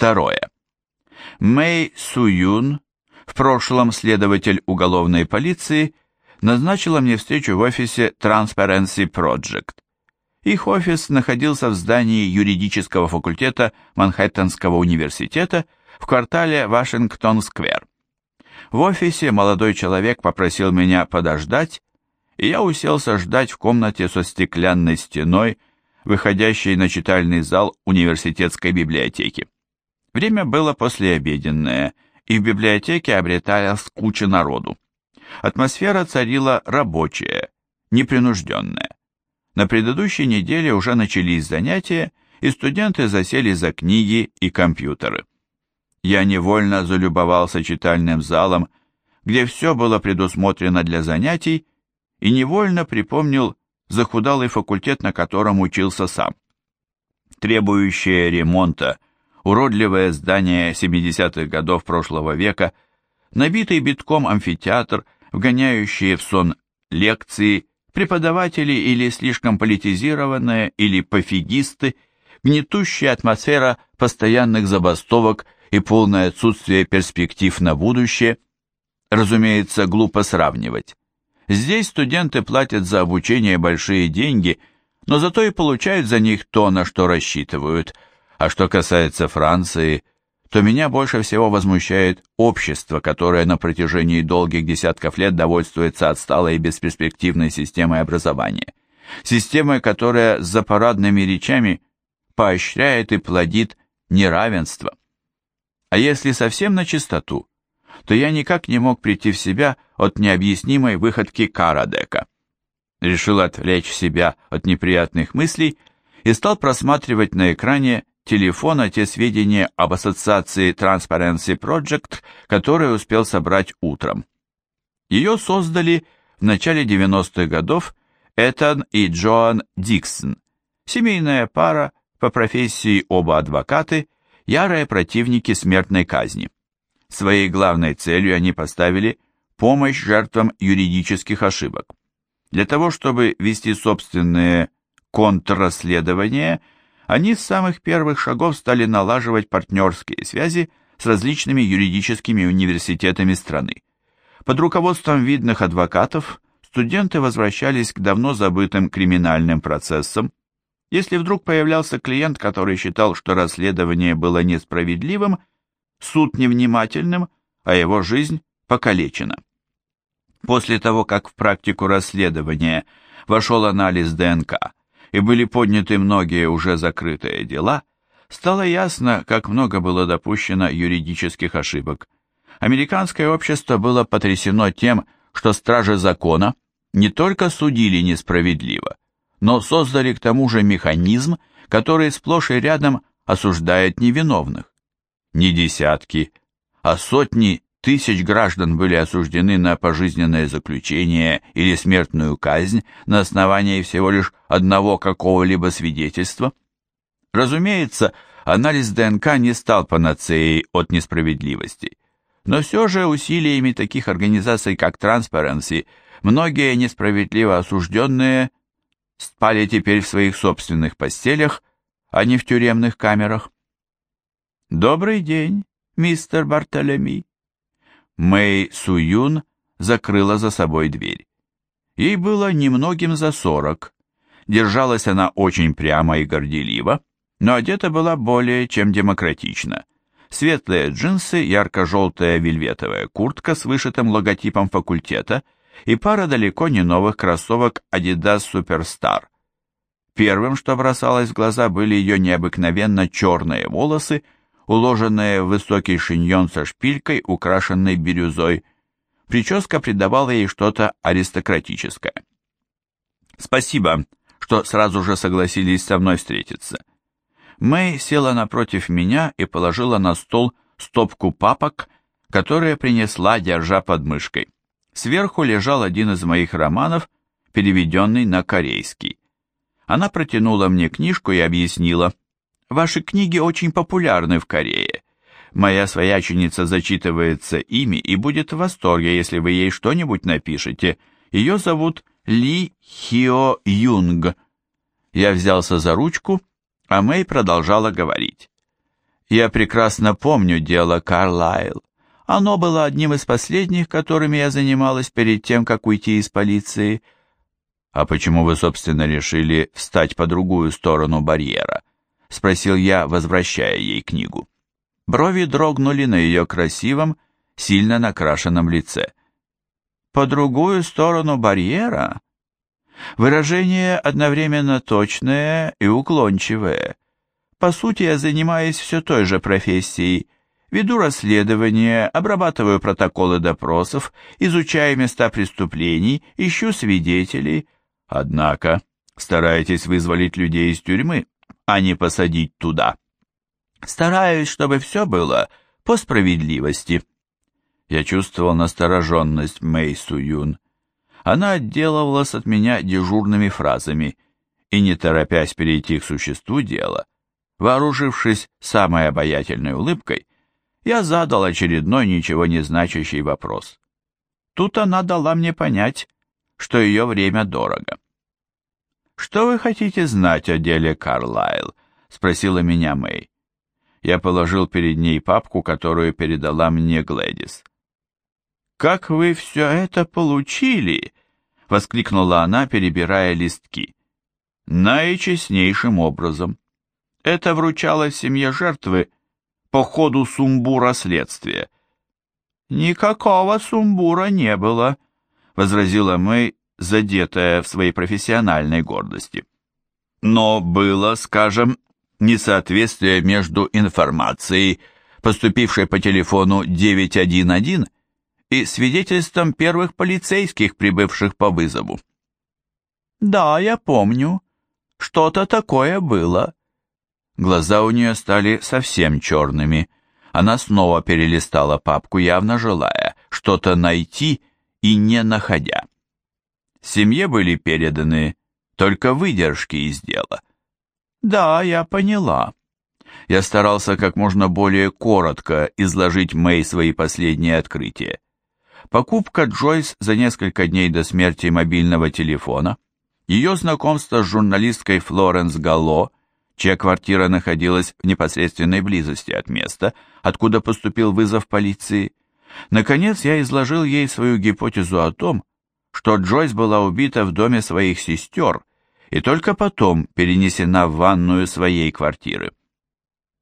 Второе. Мэй Суюн, в прошлом следователь уголовной полиции, назначила мне встречу в офисе Transparency Project. Их офис находился в здании юридического факультета Манхэттенского университета в квартале Вашингтон-сквер. В офисе молодой человек попросил меня подождать, и я уселся ждать в комнате со стеклянной стеной, выходящей на читальный зал университетской библиотеки. Время было послеобеденное, и в библиотеке обреталась куча народу. Атмосфера царила рабочая, непринужденная. На предыдущей неделе уже начались занятия, и студенты засели за книги и компьютеры. Я невольно залюбовался читальным залом, где все было предусмотрено для занятий, и невольно припомнил захудалый факультет, на котором учился сам. Требующее ремонта – уродливое здание 70-х годов прошлого века, набитый битком амфитеатр, вгоняющие в сон лекции, преподаватели или слишком политизированные, или пофигисты, гнетущая атмосфера постоянных забастовок и полное отсутствие перспектив на будущее. Разумеется, глупо сравнивать. Здесь студенты платят за обучение большие деньги, но зато и получают за них то, на что рассчитывают – а что касается Франции, то меня больше всего возмущает общество, которое на протяжении долгих десятков лет довольствуется отсталой и бесперспективной системой образования. Системой, которая за парадными речами поощряет и плодит неравенство. А если совсем на чистоту, то я никак не мог прийти в себя от необъяснимой выходки Карадека. Решил отвлечь себя от неприятных мыслей и стал просматривать на экране телефона те сведения об ассоциации Transparency Project, которые успел собрать утром. Ее создали в начале 90-х годов Этан и Джоан Диксон, семейная пара, по профессии оба адвокаты, ярые противники смертной казни. Своей главной целью они поставили помощь жертвам юридических ошибок. Для того, чтобы вести собственные контррасследования – они с самых первых шагов стали налаживать партнерские связи с различными юридическими университетами страны. Под руководством видных адвокатов студенты возвращались к давно забытым криминальным процессам. Если вдруг появлялся клиент, который считал, что расследование было несправедливым, суд невнимательным, а его жизнь покалечена. После того, как в практику расследования вошел анализ ДНК, и были подняты многие уже закрытые дела, стало ясно, как много было допущено юридических ошибок. Американское общество было потрясено тем, что стражи закона не только судили несправедливо, но создали к тому же механизм, который сплошь и рядом осуждает невиновных. Не десятки, а сотни тысяч граждан были осуждены на пожизненное заключение или смертную казнь на основании всего лишь одного какого-либо свидетельства? Разумеется, анализ ДНК не стал панацеей от несправедливости. Но все же усилиями таких организаций, как Transparency, многие несправедливо осужденные спали теперь в своих собственных постелях, а не в тюремных камерах. «Добрый день, мистер Бартолеми», Мэй Суюн закрыла за собой дверь. Ей было немногим за сорок. Держалась она очень прямо и горделиво, но одета была более чем демократично. Светлые джинсы, ярко-желтая вельветовая куртка с вышитым логотипом факультета и пара далеко не новых кроссовок Adidas Superstar. Первым, что бросалось в глаза, были ее необыкновенно черные волосы – уложенные в высокий шиньон со шпилькой, украшенной бирюзой. Прическа придавала ей что-то аристократическое. «Спасибо, что сразу же согласились со мной встретиться». Мэй села напротив меня и положила на стол стопку папок, которые принесла, держа под мышкой. Сверху лежал один из моих романов, переведенный на корейский. Она протянула мне книжку и объяснила, Ваши книги очень популярны в Корее. Моя свояченица зачитывается ими и будет в восторге, если вы ей что-нибудь напишете. Ее зовут Ли Хио Юнг. Я взялся за ручку, а Мэй продолжала говорить. Я прекрасно помню дело Карлайл. Оно было одним из последних, которыми я занималась перед тем, как уйти из полиции. А почему вы, собственно, решили встать по другую сторону барьера? — спросил я, возвращая ей книгу. Брови дрогнули на ее красивом, сильно накрашенном лице. «По другую сторону барьера?» Выражение одновременно точное и уклончивое. По сути, я занимаюсь все той же профессией. Веду расследование, обрабатываю протоколы допросов, изучаю места преступлений, ищу свидетелей. Однако, стараетесь вызволить людей из тюрьмы а не посадить туда. Стараюсь, чтобы все было по справедливости. Я чувствовал настороженность Мэй Су Юн. Она отделывалась от меня дежурными фразами и, не торопясь перейти к существу дела, вооружившись самой обаятельной улыбкой, я задал очередной ничего не значащий вопрос. Тут она дала мне понять, что ее время дорого. «Что вы хотите знать о деле Карлайл?» — спросила меня Мэй. Я положил перед ней папку, которую передала мне Глэдис. «Как вы все это получили?» — воскликнула она, перебирая листки. «Наичестнейшим образом. Это вручалось семье жертвы по ходу сумбура следствия». «Никакого сумбура не было», — возразила Мэй задетая в своей профессиональной гордости. Но было, скажем, несоответствие между информацией, поступившей по телефону 911, и свидетельством первых полицейских, прибывших по вызову. «Да, я помню. Что-то такое было». Глаза у нее стали совсем черными. Она снова перелистала папку, явно желая что-то найти и не находя. Семье были переданы только выдержки из дела. Да, я поняла. Я старался как можно более коротко изложить Мэй свои последние открытия. Покупка Джойс за несколько дней до смерти мобильного телефона, ее знакомство с журналисткой Флоренс Галло, чья квартира находилась в непосредственной близости от места, откуда поступил вызов полиции. Наконец, я изложил ей свою гипотезу о том, что Джойс была убита в доме своих сестер и только потом перенесена в ванную своей квартиры.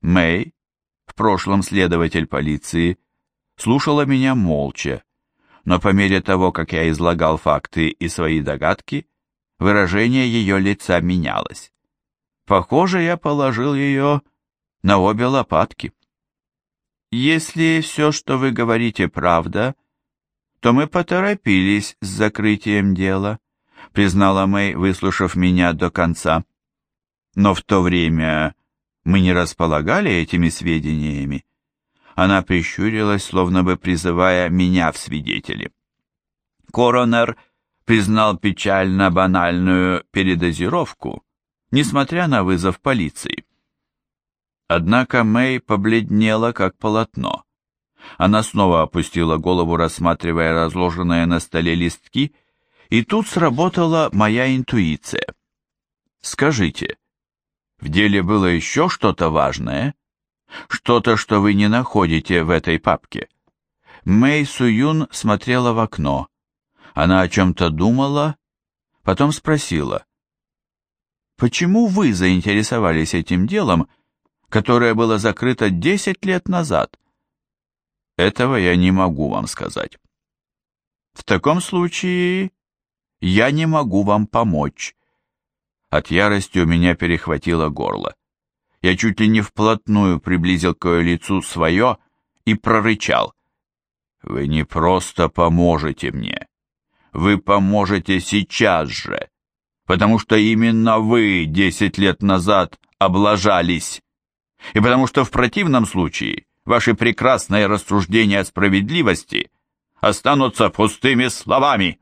Мэй, в прошлом следователь полиции, слушала меня молча, но по мере того, как я излагал факты и свои догадки, выражение ее лица менялось. Похоже, я положил ее на обе лопатки. «Если все, что вы говорите, правда», то мы поторопились с закрытием дела», — признала Мэй, выслушав меня до конца. «Но в то время мы не располагали этими сведениями». Она прищурилась, словно бы призывая меня в свидетели. Коронер признал печально банальную передозировку, несмотря на вызов полиции. Однако Мэй побледнела, как полотно. А Она снова опустила голову, рассматривая разложенные на столе листки, и тут сработала моя интуиция. «Скажите, в деле было еще что-то важное? Что-то, что вы не находите в этой папке?» Мэй Суюн смотрела в окно. Она о чем-то думала, потом спросила. «Почему вы заинтересовались этим делом, которое было закрыто 10 лет назад?» Этого я не могу вам сказать. В таком случае я не могу вам помочь. От ярости у меня перехватило горло. Я чуть ли не вплотную приблизил к ее лицу свое и прорычал. «Вы не просто поможете мне. Вы поможете сейчас же, потому что именно вы десять лет назад облажались, и потому что в противном случае ваши прекрасные рассуждения о справедливости останутся пустыми словами.